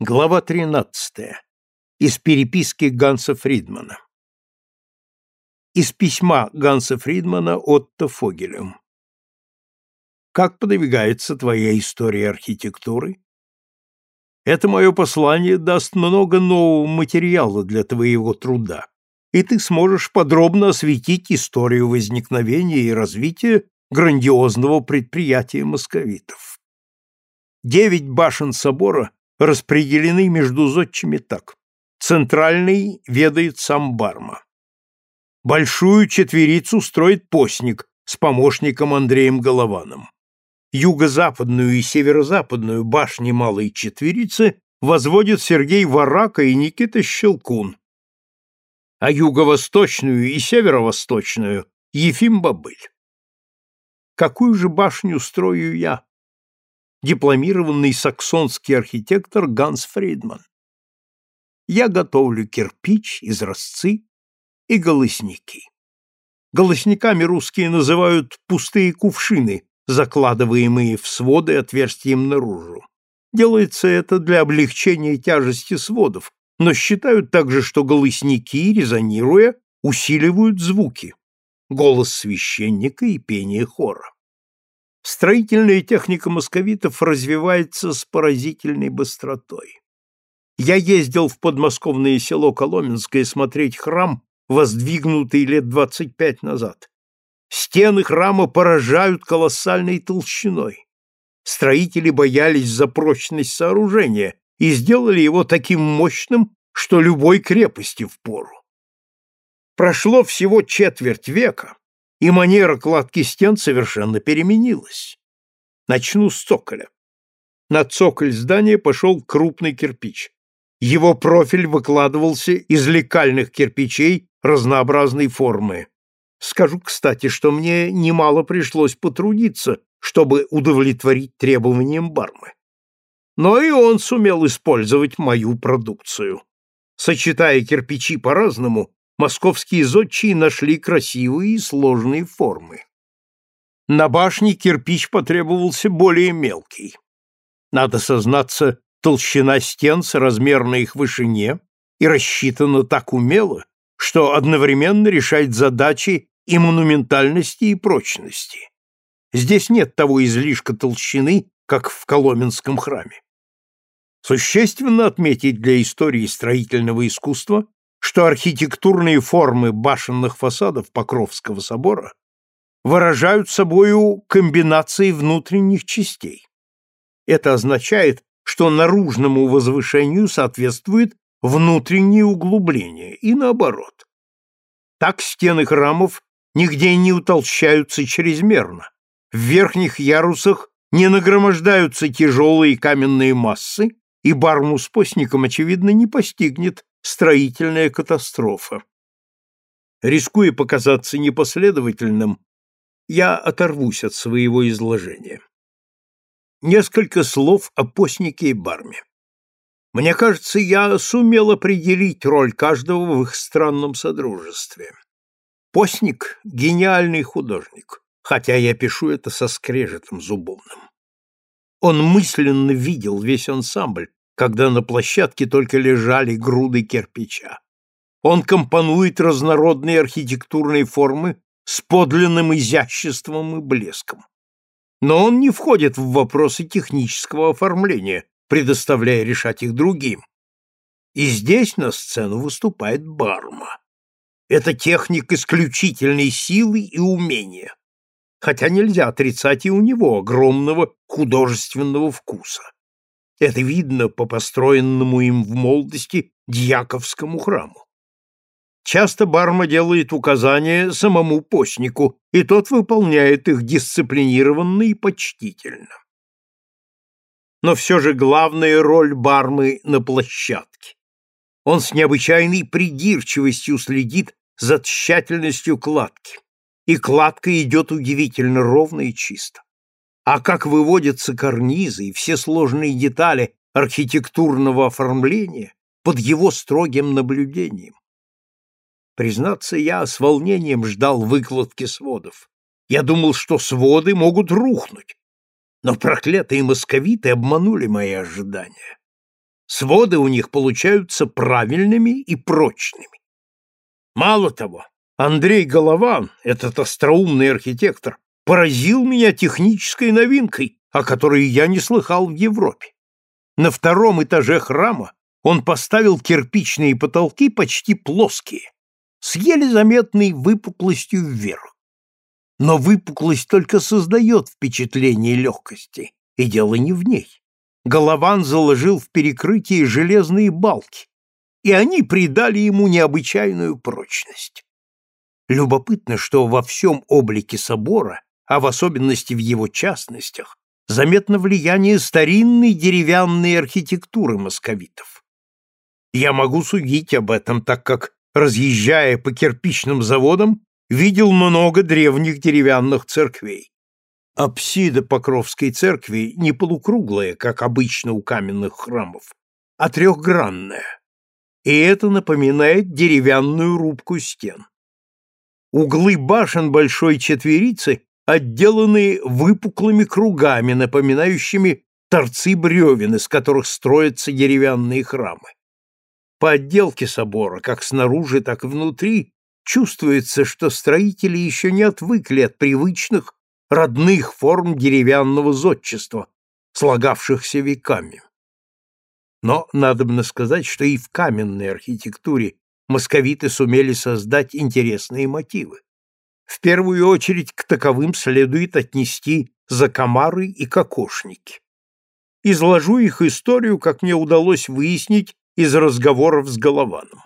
Глава 13. Из переписки Ганса Фридмана. Из письма Ганса Фридмана Отто Фогелем. Как подвигается твоя история архитектуры? Это мое послание даст много нового материала для твоего труда, и ты сможешь подробно осветить историю возникновения и развития грандиозного предприятия московитов. Девять башен собора – распределены между зодчими так. Центральный ведает сам Барма. Большую четверицу строит постник с помощником Андреем Голованом. Юго-западную и северо-западную башни Малой Четверицы возводят Сергей Варака и Никита Щелкун, а юго-восточную и северо-восточную — Ефим Бабыль. Какую же башню строю я? Дипломированный саксонский архитектор Ганс Фридман. Я готовлю кирпич, изразцы и голосники. Голосниками русские называют пустые кувшины, закладываемые в своды отверстием наружу. Делается это для облегчения тяжести сводов, но считают также, что голосники, резонируя, усиливают звуки, голос священника и пение хора. Строительная техника московитов развивается с поразительной быстротой. Я ездил в подмосковное село Коломенское смотреть храм, воздвигнутый лет двадцать пять назад. Стены храма поражают колоссальной толщиной. Строители боялись за прочность сооружения и сделали его таким мощным, что любой крепости впору. Прошло всего четверть века, и манера кладки стен совершенно переменилась. Начну с цоколя. На цоколь здания пошел крупный кирпич. Его профиль выкладывался из лекальных кирпичей разнообразной формы. Скажу, кстати, что мне немало пришлось потрудиться, чтобы удовлетворить требованиям Бармы. Но и он сумел использовать мою продукцию. Сочетая кирпичи по-разному, московские зодчие нашли красивые и сложные формы. На башне кирпич потребовался более мелкий. Надо сознаться, толщина стен соразмерна их вышине и рассчитана так умело, что одновременно решает задачи и монументальности, и прочности. Здесь нет того излишка толщины, как в Коломенском храме. Существенно отметить для истории строительного искусства что архитектурные формы башенных фасадов Покровского собора выражают собою комбинации внутренних частей. Это означает, что наружному возвышению соответствует внутреннее углубление, и наоборот. Так стены храмов нигде не утолщаются чрезмерно. В верхних ярусах не нагромождаются тяжелые каменные массы, и барму с постником, очевидно, не постигнет строительная катастрофа. Рискуя показаться непоследовательным, я оторвусь от своего изложения. Несколько слов о постнике и барме. Мне кажется, я сумел определить роль каждого в их странном содружестве. Постник — гениальный художник, хотя я пишу это со скрежетом зубовным. Он мысленно видел весь ансамбль, когда на площадке только лежали груды кирпича. Он компонует разнородные архитектурные формы с подлинным изяществом и блеском. Но он не входит в вопросы технического оформления, предоставляя решать их другим. И здесь на сцену выступает Барма. Это техник исключительной силы и умения, хотя нельзя отрицать и у него огромного художественного вкуса. Это видно по построенному им в молодости Дьяковскому храму. Часто Барма делает указания самому постнику, и тот выполняет их дисциплинированно и почтительно. Но все же главная роль Бармы на площадке. Он с необычайной придирчивостью следит за тщательностью кладки, и кладка идет удивительно ровно и чисто а как выводятся карнизы и все сложные детали архитектурного оформления под его строгим наблюдением. Признаться, я с волнением ждал выкладки сводов. Я думал, что своды могут рухнуть. Но проклятые московиты обманули мои ожидания. Своды у них получаются правильными и прочными. Мало того, Андрей Голован, этот остроумный архитектор, поразил меня технической новинкой, о которой я не слыхал в Европе. На втором этаже храма он поставил кирпичные потолки почти плоские, с еле заметной выпуклостью вверх. Но выпуклость только создает впечатление легкости, и дело не в ней. Голован заложил в перекрытие железные балки, и они придали ему необычайную прочность. Любопытно, что во всем облике собора, а в особенности в его частностях, заметно влияние старинной деревянной архитектуры московитов. Я могу судить об этом, так как, разъезжая по кирпичным заводам, видел много древних деревянных церквей. Апсида Покровской церкви не полукруглая, как обычно у каменных храмов, а трехгранная. И это напоминает деревянную рубку стен. Углы башен большой четверицы отделаны выпуклыми кругами, напоминающими торцы бревен, из которых строятся деревянные храмы. По отделке собора, как снаружи, так и внутри, чувствуется, что строители еще не отвыкли от привычных родных форм деревянного зодчества, слагавшихся веками. Но надобно сказать, что и в каменной архитектуре московиты сумели создать интересные мотивы. В первую очередь к таковым следует отнести закомары и кокошники. Изложу их историю, как мне удалось выяснить из разговоров с Голованом.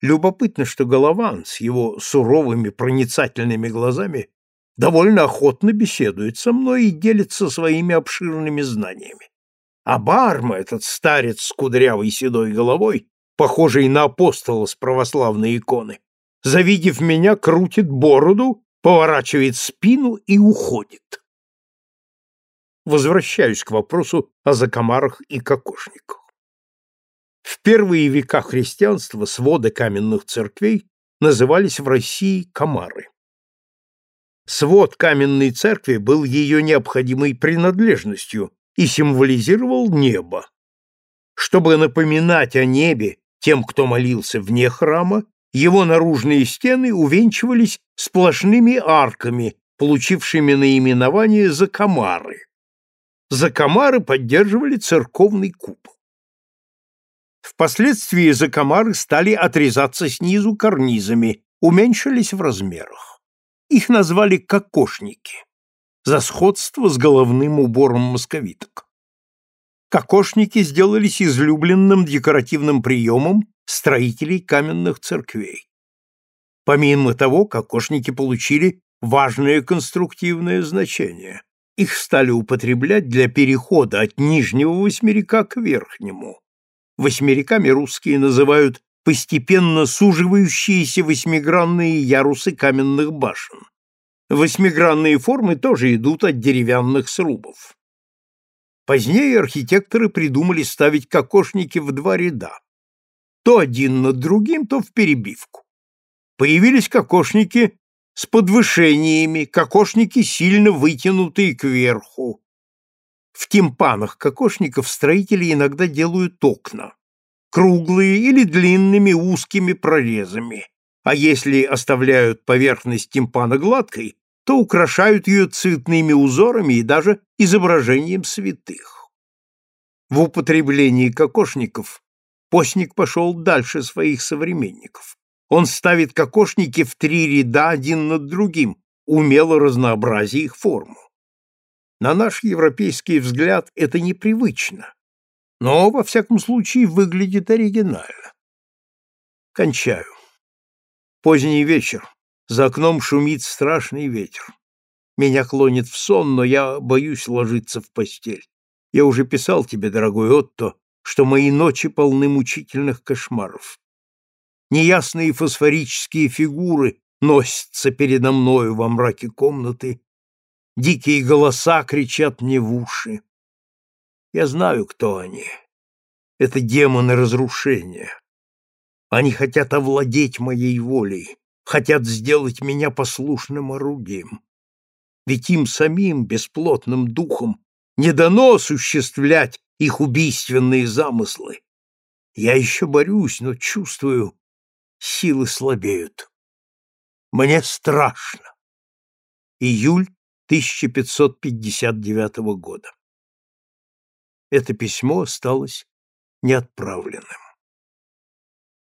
Любопытно, что Голован с его суровыми проницательными глазами довольно охотно беседует со мной и делится своими обширными знаниями. А Барма, этот старец с кудрявой седой головой, похожий на апостола с православной иконы, завидев меня, крутит бороду, поворачивает спину и уходит. Возвращаюсь к вопросу о закомарах и кокошниках. В первые века христианства своды каменных церквей назывались в России комары. Свод каменной церкви был ее необходимой принадлежностью и символизировал небо. Чтобы напоминать о небе тем, кто молился вне храма, его наружные стены увенчивались сплошными арками, получившими наименование закомары. Закомары поддерживали церковный купол. Впоследствии закомары стали отрезаться снизу карнизами, уменьшились в размерах. Их назвали кокошники за сходство с головным убором московиток. Кокошники сделались излюбленным декоративным приемом строителей каменных церквей. Помимо того, кокошники получили важное конструктивное значение. Их стали употреблять для перехода от нижнего восьмерика к верхнему. Восьмериками русские называют постепенно суживающиеся восьмигранные ярусы каменных башен. Восьмигранные формы тоже идут от деревянных срубов. Позднее архитекторы придумали ставить кокошники в два ряда. То один над другим, то в перебивку. Появились кокошники с подвышениями, кокошники сильно вытянутые кверху. В тимпанах кокошников строители иногда делают окна круглые или длинными узкими прорезами, а если оставляют поверхность тимпана гладкой, то украшают ее цветными узорами и даже изображением святых. В употреблении кокошников постник пошел дальше своих современников. Он ставит кокошники в три ряда один над другим, умело разнообразя их форму. На наш европейский взгляд это непривычно, но, во всяком случае, выглядит оригинально. Кончаю. Поздний вечер. За окном шумит страшный ветер. Меня клонит в сон, но я боюсь ложиться в постель. Я уже писал тебе, дорогой Отто, что мои ночи полны мучительных кошмаров. Неясные фосфорические фигуры носятся передо мною во мраке комнаты. Дикие голоса кричат мне в уши. Я знаю, кто они. Это демоны разрушения. Они хотят овладеть моей волей, хотят сделать меня послушным орудием. Ведь им самим, бесплотным духом, не дано осуществлять их убийственные замыслы. Я еще борюсь, но чувствую, силы слабеют. Мне страшно. Июль 1559 года. Это письмо осталось неотправленным.